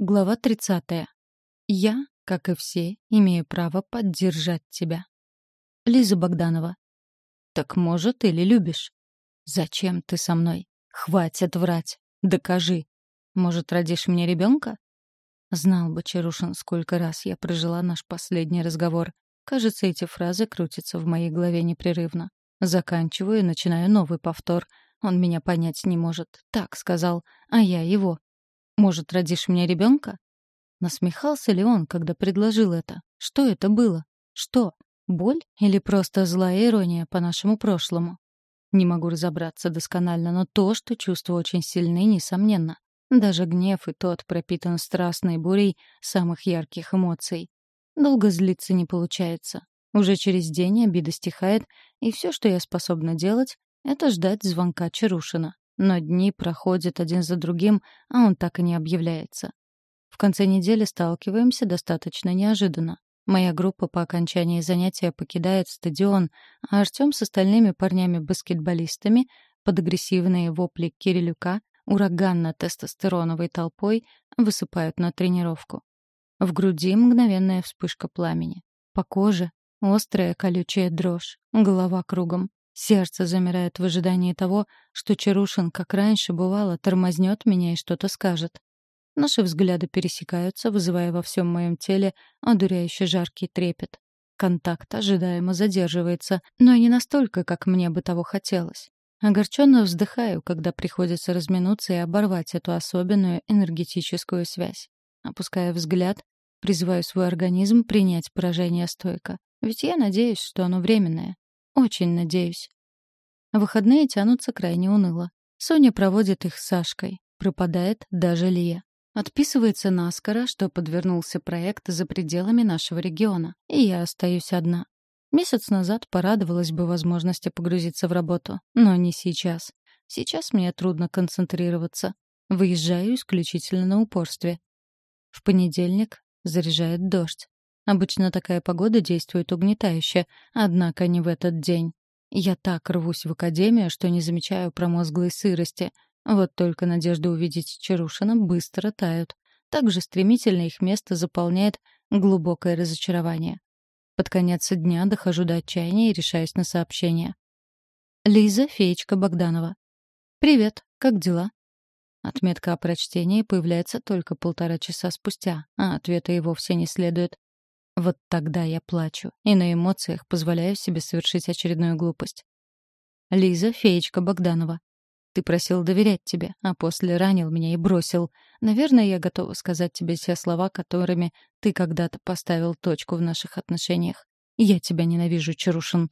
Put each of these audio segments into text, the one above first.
Глава 30. Я, как и все, имею право поддержать тебя. Лиза Богданова. Так может, или любишь? Зачем ты со мной? Хватит врать. Докажи. Может, родишь мне ребенка? Знал бы Чарушин, сколько раз я прожила наш последний разговор. Кажется, эти фразы крутятся в моей голове непрерывно. Заканчиваю и начинаю новый повтор. Он меня понять не может. Так сказал, а я его. Может, родишь мне ребенка? Насмехался ли он, когда предложил это? Что это было? Что? Боль или просто злая ирония по нашему прошлому? Не могу разобраться досконально, но то, что чувства очень сильны, несомненно. Даже гнев и тот пропитан страстной бурей самых ярких эмоций. Долго злиться не получается. Уже через день обида стихает, и все, что я способна делать, это ждать звонка Чарушина. Но дни проходят один за другим, а он так и не объявляется. В конце недели сталкиваемся достаточно неожиданно. Моя группа по окончании занятия покидает стадион, а Артём с остальными парнями-баскетболистами под агрессивные вопли Кирилюка ураганно-тестостероновой толпой высыпают на тренировку. В груди мгновенная вспышка пламени. По коже острая колючая дрожь, голова кругом. Сердце замирает в ожидании того, что Чарушин, как раньше бывало, тормознет меня и что-то скажет. Наши взгляды пересекаются, вызывая во всем моем теле одуряюще жаркий трепет. Контакт ожидаемо задерживается, но не настолько, как мне бы того хотелось. Огорченно вздыхаю, когда приходится разминуться и оборвать эту особенную энергетическую связь. Опуская взгляд, призываю свой организм принять поражение стойко. Ведь я надеюсь, что оно временное. Очень надеюсь. Выходные тянутся крайне уныло. Соня проводит их с Сашкой. Пропадает даже Лия. Отписывается наскоро, что подвернулся проект за пределами нашего региона, и я остаюсь одна. Месяц назад порадовалась бы возможности погрузиться в работу, но не сейчас. Сейчас мне трудно концентрироваться. Выезжаю исключительно на упорстве. В понедельник заряжает дождь. Обычно такая погода действует угнетающе, однако не в этот день. Я так рвусь в академию, что не замечаю промозглой сырости. Вот только надежда увидеть Чарушина быстро тают. Так же стремительно их место заполняет глубокое разочарование. Под конец дня дохожу до отчаяния и решаюсь на сообщение. Лиза Феечка Богданова. «Привет, как дела?» Отметка о прочтении появляется только полтора часа спустя, а ответа и вовсе не следует. Вот тогда я плачу и на эмоциях позволяю себе совершить очередную глупость. Лиза, феечка Богданова. Ты просил доверять тебе, а после ранил меня и бросил. Наверное, я готова сказать тебе все слова, которыми ты когда-то поставил точку в наших отношениях. Я тебя ненавижу, Чарушин.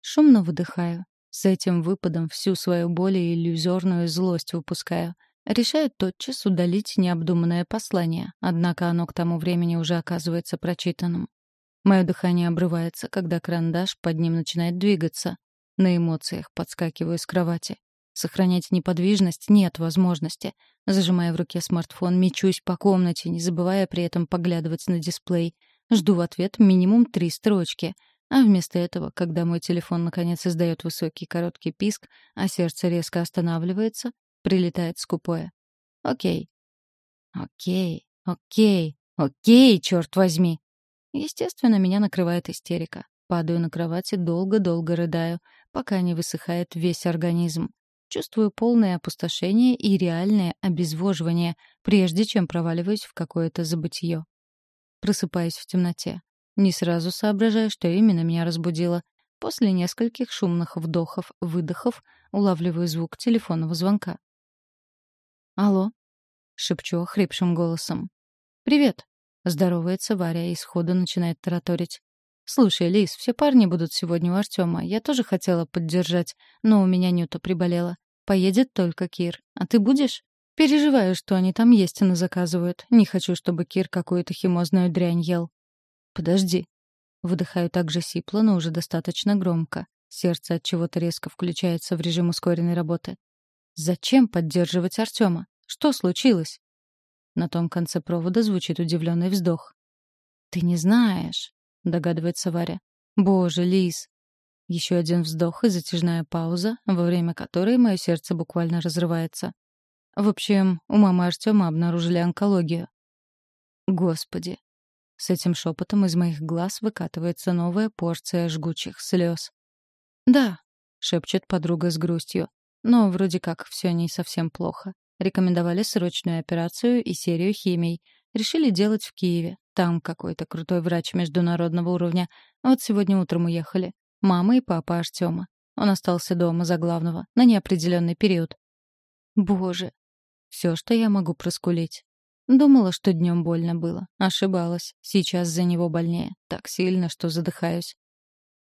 Шумно выдыхаю. С этим выпадом всю свою боль и иллюзорную злость выпускаю — Решает тотчас удалить необдуманное послание, однако оно к тому времени уже оказывается прочитанным. Мое дыхание обрывается, когда карандаш под ним начинает двигаться. На эмоциях подскакиваю с кровати. Сохранять неподвижность нет возможности. Зажимая в руке смартфон, мечусь по комнате, не забывая при этом поглядывать на дисплей. Жду в ответ минимум три строчки. А вместо этого, когда мой телефон наконец издает высокий короткий писк, а сердце резко останавливается, Прилетает скупое. Окей. Окей, окей, окей, черт возьми. Естественно, меня накрывает истерика. Падаю на кровати, долго-долго рыдаю, пока не высыхает весь организм. Чувствую полное опустошение и реальное обезвоживание, прежде чем проваливаюсь в какое-то забытье. Просыпаюсь в темноте. Не сразу соображаю, что именно меня разбудило. После нескольких шумных вдохов-выдохов улавливаю звук телефонного звонка. «Алло?» — шепчу охрипшим голосом. «Привет!» — здоровается Варя и сходу начинает тараторить. «Слушай, Лис, все парни будут сегодня у Артема. Я тоже хотела поддержать, но у меня Нюта приболела. Поедет только Кир. А ты будешь?» «Переживаю, что они там есть, но заказывают. Не хочу, чтобы Кир какую-то химозную дрянь ел». «Подожди». Выдыхаю так же сипло, но уже достаточно громко. Сердце от чего-то резко включается в режим ускоренной работы. Зачем поддерживать Артема? Что случилось? На том конце провода звучит удивленный вздох. Ты не знаешь, догадывается Варя. Боже, Лис. Еще один вздох и затяжная пауза, во время которой мое сердце буквально разрывается. В общем, у мамы Артема обнаружили онкологию. Господи. С этим шепотом из моих глаз выкатывается новая порция жгучих слез. «Да», — шепчет подруга с грустью. «Но вроде как все не совсем плохо. Рекомендовали срочную операцию и серию химий. Решили делать в Киеве. Там какой-то крутой врач международного уровня. Вот сегодня утром уехали. Мама и папа Артема. Он остался дома за главного на неопределенный период. Боже, все, что я могу проскулить. Думала, что днем больно было. Ошибалась. Сейчас за него больнее. Так сильно, что задыхаюсь.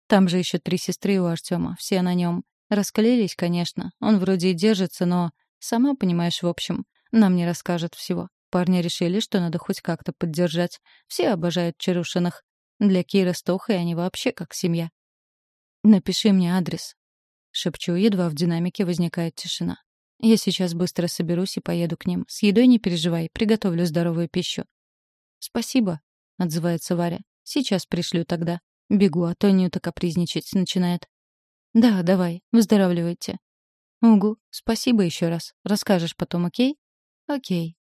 Там же еще три сестры у Артема, все на нем. Расклеились, конечно. Он вроде и держится, но Сама понимаешь, в общем, нам не расскажет всего. Парни решили, что надо хоть как-то поддержать. Все обожают Чарушиных. Для Киры с Тохой они вообще как семья. «Напиши мне адрес». Шепчу, едва в динамике возникает тишина. «Я сейчас быстро соберусь и поеду к ним. С едой не переживай, приготовлю здоровую пищу». «Спасибо», — отзывается Варя. «Сейчас пришлю тогда. Бегу, а то Нюта капризничать начинает». «Да, давай, выздоравливайте. «Угу, спасибо еще раз. Расскажешь потом, окей?» «Окей».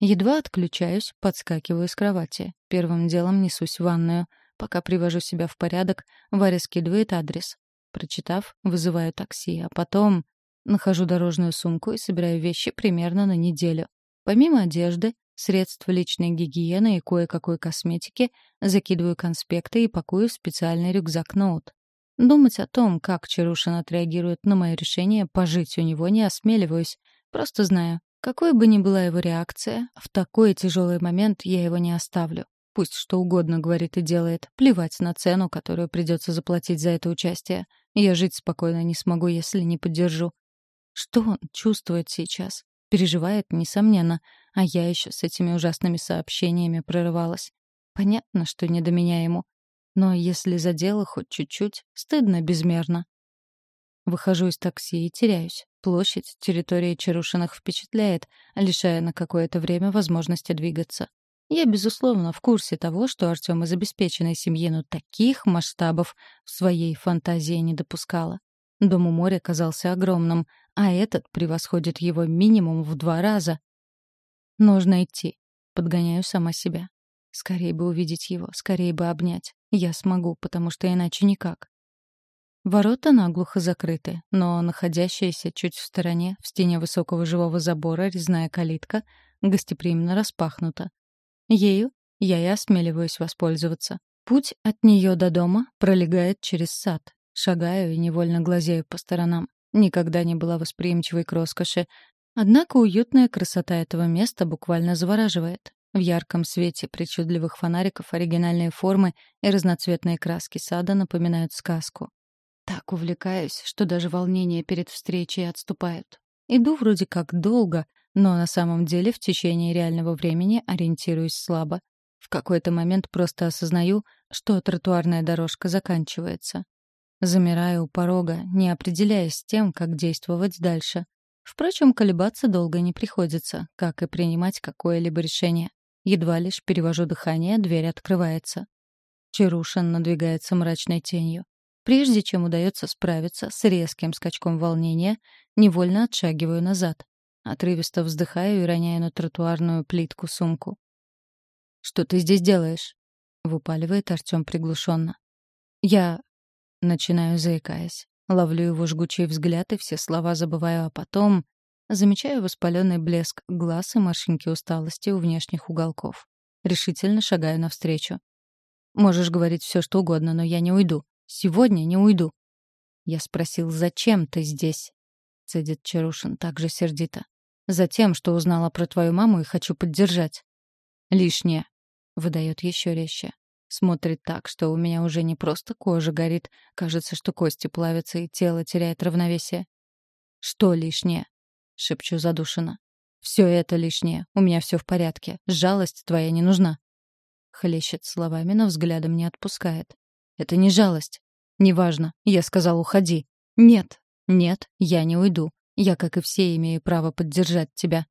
Едва отключаюсь, подскакиваю с кровати. Первым делом несусь в ванную. Пока привожу себя в порядок, Варя скидывает адрес. Прочитав, вызываю такси, а потом нахожу дорожную сумку и собираю вещи примерно на неделю. Помимо одежды, средств личной гигиены и кое-какой косметики, закидываю конспекты и пакую в специальный рюкзак-ноут. Думать о том, как Чарушин отреагирует на мое решение пожить у него, не осмеливаюсь. Просто знаю, какой бы ни была его реакция, в такой тяжелый момент я его не оставлю. Пусть что угодно говорит и делает, плевать на цену, которую придется заплатить за это участие. Я жить спокойно не смогу, если не поддержу. Что он чувствует сейчас? Переживает, несомненно, а я еще с этими ужасными сообщениями прорывалась. Понятно, что не до меня ему. Но если задело хоть чуть-чуть, стыдно безмерно. Выхожу из такси и теряюсь. Площадь территории Чарушиных впечатляет, лишая на какое-то время возможности двигаться. Я, безусловно, в курсе того, что Артём из обеспеченной семьи, но таких масштабов в своей фантазии не допускала. Дом у моря казался огромным, а этот превосходит его минимум в два раза. Нужно идти. Подгоняю сама себя. Скорее бы увидеть его, скорее бы обнять. Я смогу, потому что иначе никак. Ворота наглухо закрыты, но находящаяся чуть в стороне, в стене высокого живого забора, резная калитка гостеприимно распахнута. Ею я и осмеливаюсь воспользоваться. Путь от нее до дома пролегает через сад. Шагаю и невольно глазею по сторонам. Никогда не была восприимчивой к роскоши. Однако уютная красота этого места буквально завораживает. В ярком свете причудливых фонариков оригинальные формы и разноцветные краски сада напоминают сказку. Так увлекаюсь, что даже волнение перед встречей отступают. Иду вроде как долго, но на самом деле в течение реального времени ориентируюсь слабо. В какой-то момент просто осознаю, что тротуарная дорожка заканчивается. Замираю у порога, не определяясь с тем, как действовать дальше. Впрочем, колебаться долго не приходится, как и принимать какое-либо решение. Едва лишь перевожу дыхание, дверь открывается. Чарушин надвигается мрачной тенью. Прежде чем удается справиться с резким скачком волнения, невольно отшагиваю назад. Отрывисто вздыхаю и роняю на тротуарную плитку сумку. «Что ты здесь делаешь?» — выпаливает Артём приглушенно. «Я...» — начинаю заикаясь. Ловлю его жгучий взгляд и все слова забываю, а потом Замечаю воспаленный блеск глаз и морщинки усталости у внешних уголков. Решительно шагаю навстречу. «Можешь говорить все, что угодно, но я не уйду. Сегодня не уйду». Я спросил, «Зачем ты здесь?» — цедит Чарушин так же сердито. «Затем, что узнала про твою маму и хочу поддержать». «Лишнее», — выдает еще резче. Смотрит так, что у меня уже не просто кожа горит, кажется, что кости плавятся и тело теряет равновесие. «Что лишнее?» — шепчу задушенно. «Все это лишнее. У меня все в порядке. Жалость твоя не нужна». Хлещет словами, но взглядом не отпускает. «Это не жалость. Неважно. Я сказал, уходи. Нет. Нет, я не уйду. Я, как и все, имею право поддержать тебя».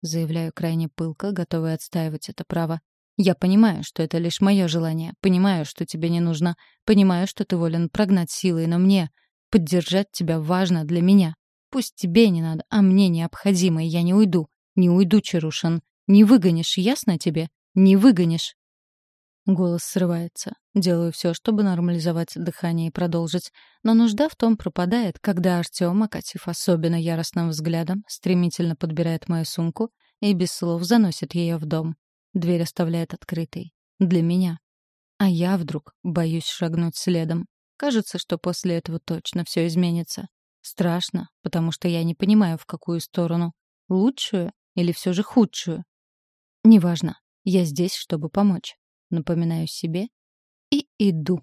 Заявляю крайне пылко, готовая отстаивать это право. Я понимаю, что это лишь мое желание. Понимаю, что тебе не нужно. Понимаю, что ты волен прогнать силой, но мне поддержать тебя важно для меня. Пусть тебе не надо, а мне необходимо, я не уйду. Не уйду, Чарушин. Не выгонишь, ясно тебе? Не выгонишь. Голос срывается. Делаю все, чтобы нормализовать дыхание и продолжить. Но нужда в том пропадает, когда Артем, окатив особенно яростным взглядом, стремительно подбирает мою сумку и без слов заносит ее в дом. Дверь оставляет открытой. Для меня. А я вдруг боюсь шагнуть следом. Кажется, что после этого точно все изменится. Страшно, потому что я не понимаю, в какую сторону. Лучшую или все же худшую? Неважно. Я здесь, чтобы помочь. Напоминаю себе и иду.